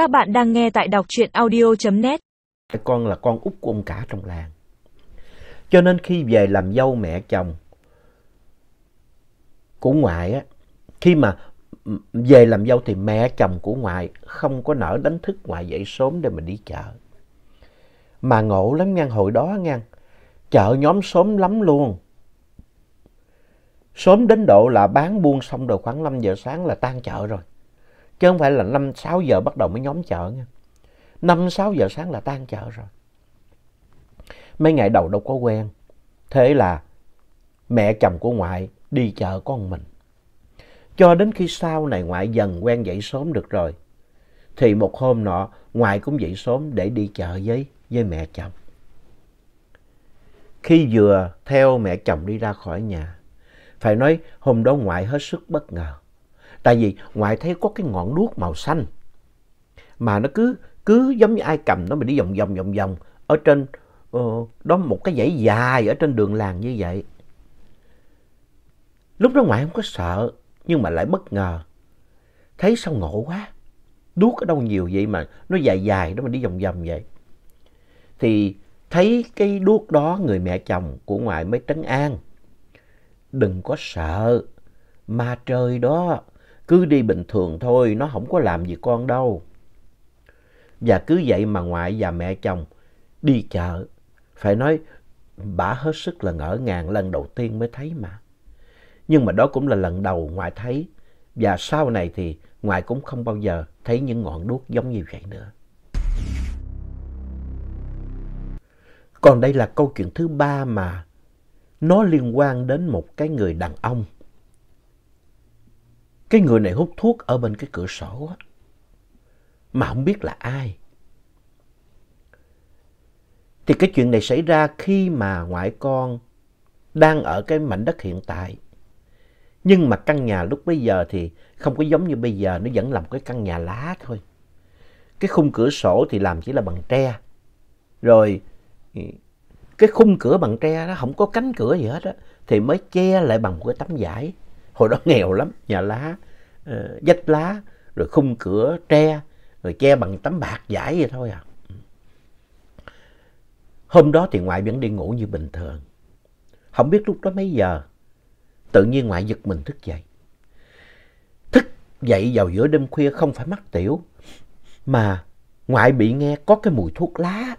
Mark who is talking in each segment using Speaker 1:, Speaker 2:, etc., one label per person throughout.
Speaker 1: Các bạn đang nghe tại đọc truyện audio.net.
Speaker 2: Con là con út của ông cả trong làng. Cho nên khi về làm dâu mẹ chồng của ngoại á, khi mà về làm dâu thì mẹ chồng của ngoại không có nỡ đánh thức ngoại dậy sớm để mà đi chợ. Mà ngộ lắm ngang hồi đó ngang chợ nhóm sớm lắm luôn. Sớm đến độ là bán buôn xong rồi khoảng 5 giờ sáng là tan chợ rồi. Chứ không phải là 5-6 giờ bắt đầu mới nhóm chợ nha. 5-6 giờ sáng là tan chợ rồi. Mấy ngày đầu đâu có quen. Thế là mẹ chồng của ngoại đi chợ con mình. Cho đến khi sau này ngoại dần quen dậy sớm được rồi. Thì một hôm nọ ngoại cũng dậy sớm để đi chợ với, với mẹ chồng. Khi vừa theo mẹ chồng đi ra khỏi nhà, phải nói hôm đó ngoại hết sức bất ngờ. Tại vì ngoại thấy có cái ngọn đuốc màu xanh mà nó cứ cứ giống như ai cầm nó mà đi vòng vòng vòng vòng ở trên uh, đó một cái dãy dài ở trên đường làng như vậy. Lúc đó ngoại không có sợ nhưng mà lại bất ngờ. Thấy sao ngộ quá. Đuốc ở đâu nhiều vậy mà nó dài dài đó mà đi vòng vòng vậy. Thì thấy cái đuốc đó người mẹ chồng của ngoại mới trấn an. Đừng có sợ, ma trời đó, cứ đi bình thường thôi, nó không có làm gì con đâu. Và cứ vậy mà ngoại và mẹ chồng đi chợ, phải nói bà hết sức là ngỡ ngàng lần đầu tiên mới thấy mà. Nhưng mà đó cũng là lần đầu ngoại thấy, và sau này thì ngoại cũng không bao giờ thấy những ngọn đuốc giống như vậy nữa. Còn đây là câu chuyện thứ ba mà nó liên quan đến một cái người đàn ông. Cái người này hút thuốc ở bên cái cửa sổ á, mà không biết là ai. Thì cái chuyện này xảy ra khi mà ngoại con đang ở cái mảnh đất hiện tại. Nhưng mà căn nhà lúc bây giờ thì không có giống như bây giờ, nó vẫn là một cái căn nhà lá thôi. Cái khung cửa sổ thì làm chỉ là bằng tre. Rồi ừ, cái khung cửa bằng tre nó không có cánh cửa gì hết á thì mới che lại bằng một cái tấm vải hồi đó nghèo lắm nhà lá uh, vách lá rồi khung cửa tre rồi che bằng tấm bạc vải vậy thôi à. Hôm đó thì ngoại vẫn đi ngủ như bình thường. Không biết lúc đó mấy giờ tự nhiên ngoại giật mình thức dậy. Thức dậy vào giữa đêm khuya không phải mắc tiểu mà ngoại bị nghe có cái mùi thuốc lá.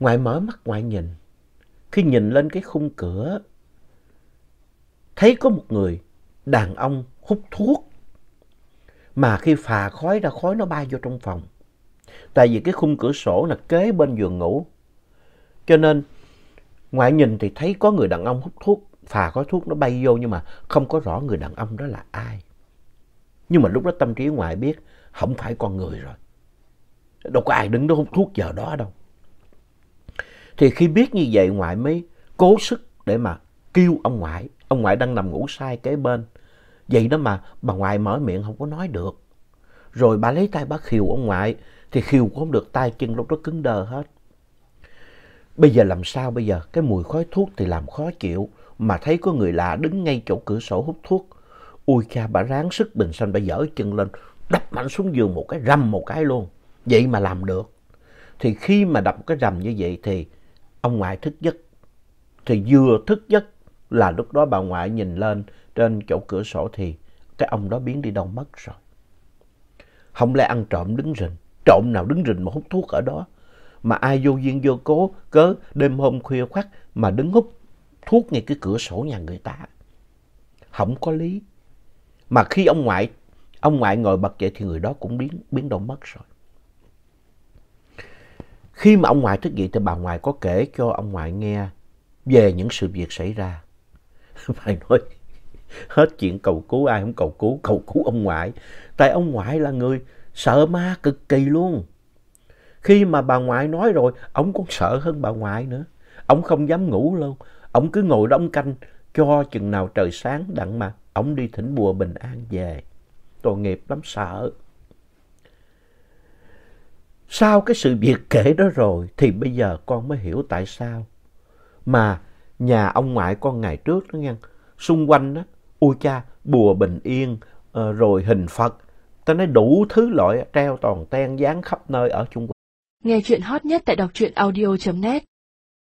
Speaker 2: Ngoại mở mắt ngoại nhìn. Khi nhìn lên cái khung cửa, thấy có một người đàn ông hút thuốc. Mà khi phà khói ra khói nó bay vô trong phòng. Tại vì cái khung cửa sổ là kế bên giường ngủ. Cho nên ngoại nhìn thì thấy có người đàn ông hút thuốc, phà khói thuốc nó bay vô nhưng mà không có rõ người đàn ông đó là ai. Nhưng mà lúc đó tâm trí ngoại biết không phải con người rồi. Đâu có ai đứng đó hút thuốc giờ đó đâu. Thì khi biết như vậy ngoại mới cố sức để mà kêu ông ngoại. Ông ngoại đang nằm ngủ sai kế bên. Vậy đó mà, bà ngoại mở miệng không có nói được. Rồi bà lấy tay bà khiều ông ngoại. Thì khiều cũng không được, tay chân lúc đó cứng đờ hết. Bây giờ làm sao bây giờ? Cái mùi khói thuốc thì làm khó chịu. Mà thấy có người lạ đứng ngay chỗ cửa sổ hút thuốc. Ui cha, bà ráng sức bình xanh bà dở chân lên. Đập mạnh xuống giường một cái, rầm một cái luôn. Vậy mà làm được. Thì khi mà đập cái rầm như vậy thì ông ngoại thức giấc. Thì vừa thức giấc là lúc đó bà ngoại nhìn lên trên chỗ cửa sổ thì cái ông đó biến đi đâu mất rồi. Không lẽ ăn trộm đứng rình, trộm nào đứng rình mà hút thuốc ở đó. Mà ai vô duyên vô cố cớ đêm hôm khuya khoắt mà đứng hút thuốc ngay cái cửa sổ nhà người ta. Không có lý. Mà khi ông ngoại, ông ngoại ngồi bật dậy thì người đó cũng biến, biến đâu mất rồi. Khi mà ông ngoại thức dậy thì bà ngoại có kể cho ông ngoại nghe về những sự việc xảy ra. Phải nói hết chuyện cầu cứu ai không cầu cứu, cầu cứu ông ngoại. Tại ông ngoại là người sợ ma cực kỳ luôn. Khi mà bà ngoại nói rồi, ông còn sợ hơn bà ngoại nữa. Ông không dám ngủ luôn. Ông cứ ngồi đóng canh cho chừng nào trời sáng đặng mà ông đi thỉnh bùa bình an về. Tội nghiệp lắm sợ. Sau cái sự việc kể đó rồi thì bây giờ con mới hiểu tại sao. Mà nhà ông ngoại con ngày trước đó nghe. xung quanh đó, ôi cha, bùa bình yên, uh, rồi hình Phật, Ta nói đủ thứ loại treo toàn ten dán khắp nơi ở Trung Quốc.
Speaker 1: Nghe chuyện hot nhất tại đọc truyện audio.net